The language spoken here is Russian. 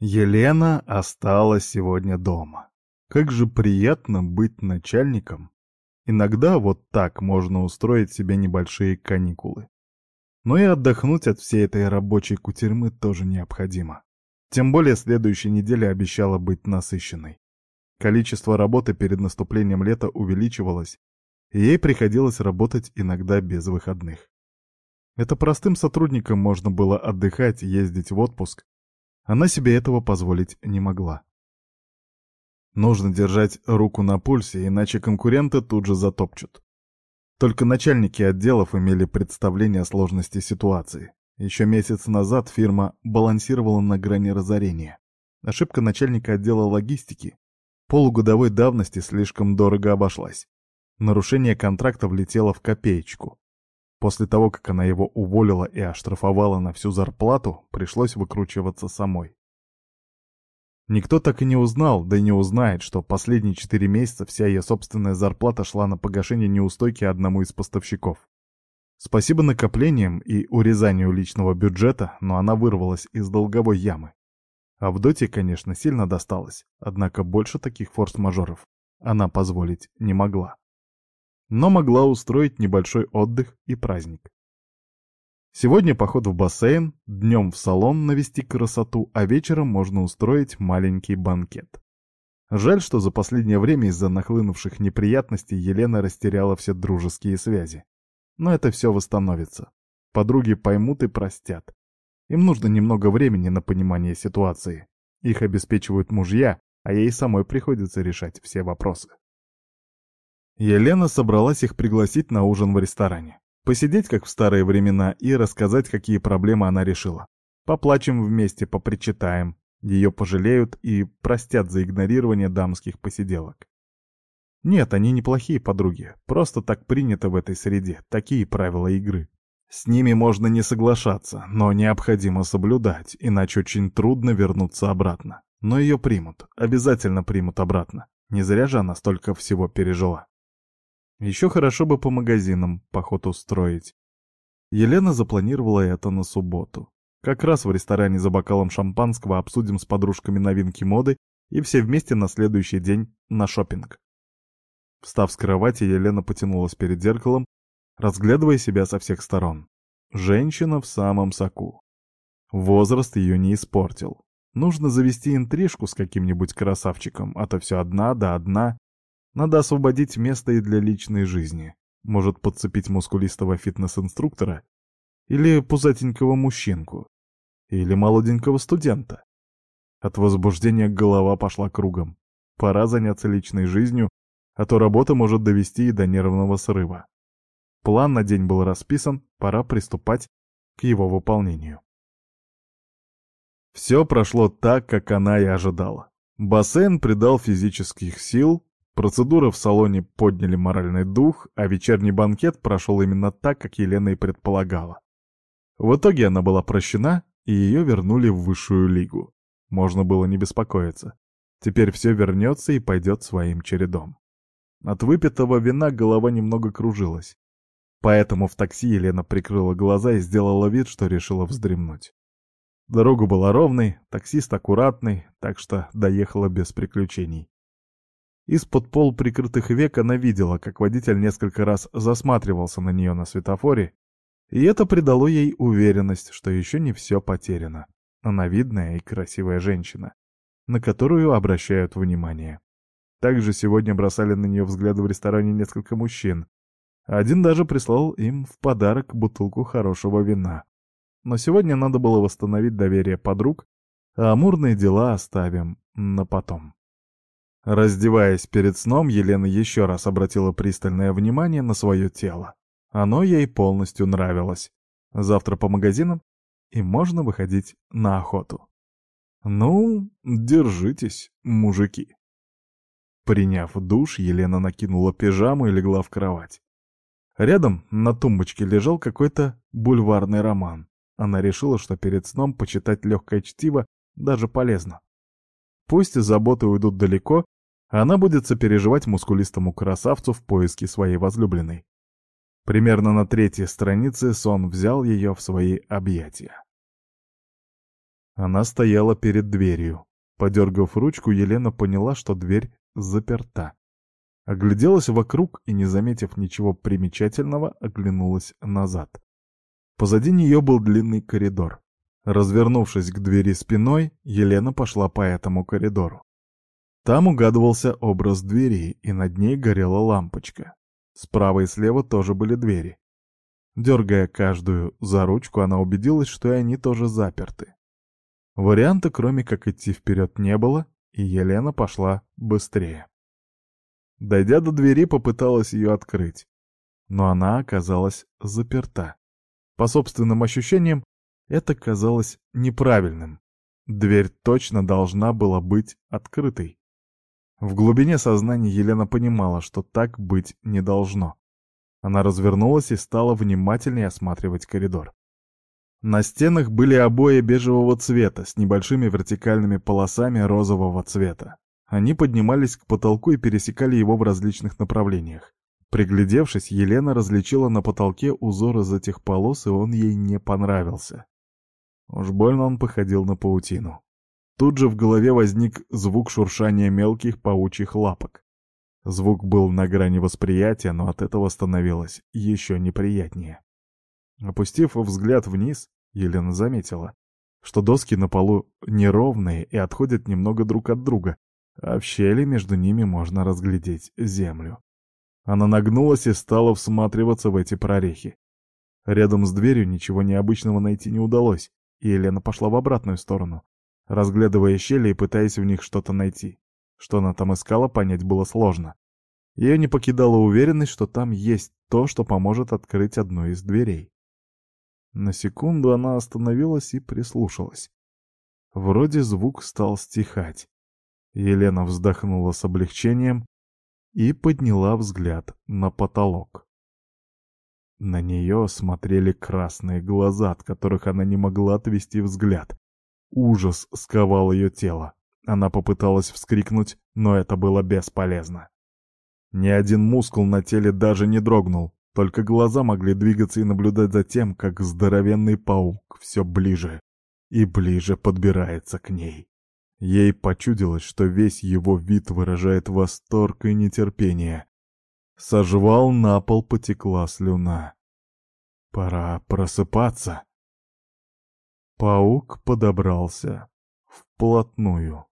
Елена осталась сегодня дома. Как же приятно быть начальником. Иногда вот так можно устроить себе небольшие каникулы. Но и отдохнуть от всей этой рабочей кутерьмы тоже необходимо. Тем более следующая неделя обещала быть насыщенной. Количество работы перед наступлением лета увеличивалось, и ей приходилось работать иногда без выходных. Это простым сотрудникам можно было отдыхать, ездить в отпуск, она себе этого позволить не могла. Нужно держать руку на пульсе, иначе конкуренты тут же затопчут. Только начальники отделов имели представление о сложности ситуации. Еще месяц назад фирма балансировала на грани разорения. Ошибка начальника отдела логистики полугодовой давности слишком дорого обошлась. Нарушение контракта влетело в копеечку. После того, как она его уволила и оштрафовала на всю зарплату, пришлось выкручиваться самой. Никто так и не узнал, да и не узнает, что последние четыре месяца вся ее собственная зарплата шла на погашение неустойки одному из поставщиков. Спасибо накоплениям и урезанию личного бюджета, но она вырвалась из долговой ямы. Авдотье, конечно, сильно досталось, однако больше таких форс-мажоров она позволить не могла но могла устроить небольшой отдых и праздник. Сегодня поход в бассейн, днем в салон навести красоту, а вечером можно устроить маленький банкет. Жаль, что за последнее время из-за нахлынувших неприятностей Елена растеряла все дружеские связи. Но это все восстановится. Подруги поймут и простят. Им нужно немного времени на понимание ситуации. Их обеспечивают мужья, а ей самой приходится решать все вопросы. Елена собралась их пригласить на ужин в ресторане. Посидеть, как в старые времена, и рассказать, какие проблемы она решила. Поплачем вместе, попричитаем. Ее пожалеют и простят за игнорирование дамских посиделок. Нет, они неплохие подруги. Просто так принято в этой среде, такие правила игры. С ними можно не соглашаться, но необходимо соблюдать, иначе очень трудно вернуться обратно. Но ее примут, обязательно примут обратно. Не зря же она столько всего пережила. Еще хорошо бы по магазинам поход устроить. Елена запланировала это на субботу. Как раз в ресторане за бокалом шампанского обсудим с подружками новинки моды и все вместе на следующий день на шопинг. Встав с кровати, Елена потянулась перед зеркалом, разглядывая себя со всех сторон. Женщина в самом соку. Возраст ее не испортил. Нужно завести интрижку с каким-нибудь красавчиком, а то все одна да одна. Надо освободить место и для личной жизни. Может подцепить мускулистого фитнес-инструктора? Или пузатенького мужчинку? Или молоденького студента? От возбуждения голова пошла кругом. Пора заняться личной жизнью, а то работа может довести и до нервного срыва. План на день был расписан, пора приступать к его выполнению. Все прошло так, как она и ожидала. Бассейн придал физических сил, Процедуры в салоне подняли моральный дух, а вечерний банкет прошел именно так, как Елена и предполагала. В итоге она была прощена, и ее вернули в высшую лигу. Можно было не беспокоиться. Теперь все вернется и пойдет своим чередом. От выпитого вина голова немного кружилась. Поэтому в такси Елена прикрыла глаза и сделала вид, что решила вздремнуть. Дорога была ровной, таксист аккуратный, так что доехала без приключений. Из-под пол прикрытых век она видела, как водитель несколько раз засматривался на нее на светофоре, и это придало ей уверенность, что еще не все потеряно. Она видная и красивая женщина, на которую обращают внимание. Также сегодня бросали на нее взгляды в ресторане несколько мужчин. Один даже прислал им в подарок бутылку хорошего вина. Но сегодня надо было восстановить доверие подруг, а амурные дела оставим на потом. Раздеваясь перед сном, Елена еще раз обратила пристальное внимание на свое тело. Оно ей полностью нравилось. Завтра по магазинам, и можно выходить на охоту. Ну, держитесь, мужики. Приняв душ, Елена накинула пижаму и легла в кровать. Рядом на тумбочке лежал какой-то бульварный роман. Она решила, что перед сном почитать легкое чтиво даже полезно. Пусть заботы уйдут далеко, она будет сопереживать мускулистому красавцу в поиске своей возлюбленной. Примерно на третьей странице сон взял ее в свои объятия. Она стояла перед дверью. Подергав ручку, Елена поняла, что дверь заперта. Огляделась вокруг и, не заметив ничего примечательного, оглянулась назад. Позади нее был длинный коридор. Развернувшись к двери спиной, Елена пошла по этому коридору. Там угадывался образ двери, и над ней горела лампочка. Справа и слева тоже были двери. Дергая каждую за ручку, она убедилась, что и они тоже заперты. Варианта, кроме как идти вперед, не было, и Елена пошла быстрее. Дойдя до двери, попыталась ее открыть, но она оказалась заперта. По собственным ощущениям, это казалось неправильным. Дверь точно должна была быть открытой. В глубине сознания Елена понимала, что так быть не должно. Она развернулась и стала внимательнее осматривать коридор. На стенах были обои бежевого цвета с небольшими вертикальными полосами розового цвета. Они поднимались к потолку и пересекали его в различных направлениях. Приглядевшись, Елена различила на потолке узор из этих полос, и он ей не понравился. Уж больно он походил на паутину. Тут же в голове возник звук шуршания мелких паучьих лапок. Звук был на грани восприятия, но от этого становилось еще неприятнее. Опустив взгляд вниз, Елена заметила, что доски на полу неровные и отходят немного друг от друга, а в щели между ними можно разглядеть землю. Она нагнулась и стала всматриваться в эти прорехи. Рядом с дверью ничего необычного найти не удалось, и Елена пошла в обратную сторону, разглядывая щели и пытаясь в них что-то найти. Что она там искала, понять было сложно. Ее не покидала уверенность, что там есть то, что поможет открыть одну из дверей. На секунду она остановилась и прислушалась. Вроде звук стал стихать. Елена вздохнула с облегчением и подняла взгляд на потолок. На нее смотрели красные глаза, от которых она не могла отвести взгляд. Ужас сковал ее тело. Она попыталась вскрикнуть, но это было бесполезно. Ни один мускул на теле даже не дрогнул, только глаза могли двигаться и наблюдать за тем, как здоровенный паук все ближе и ближе подбирается к ней. Ей почудилось, что весь его вид выражает восторг и нетерпение. Сожвал на пол потекла слюна. Пора просыпаться. Паук подобрался вплотную.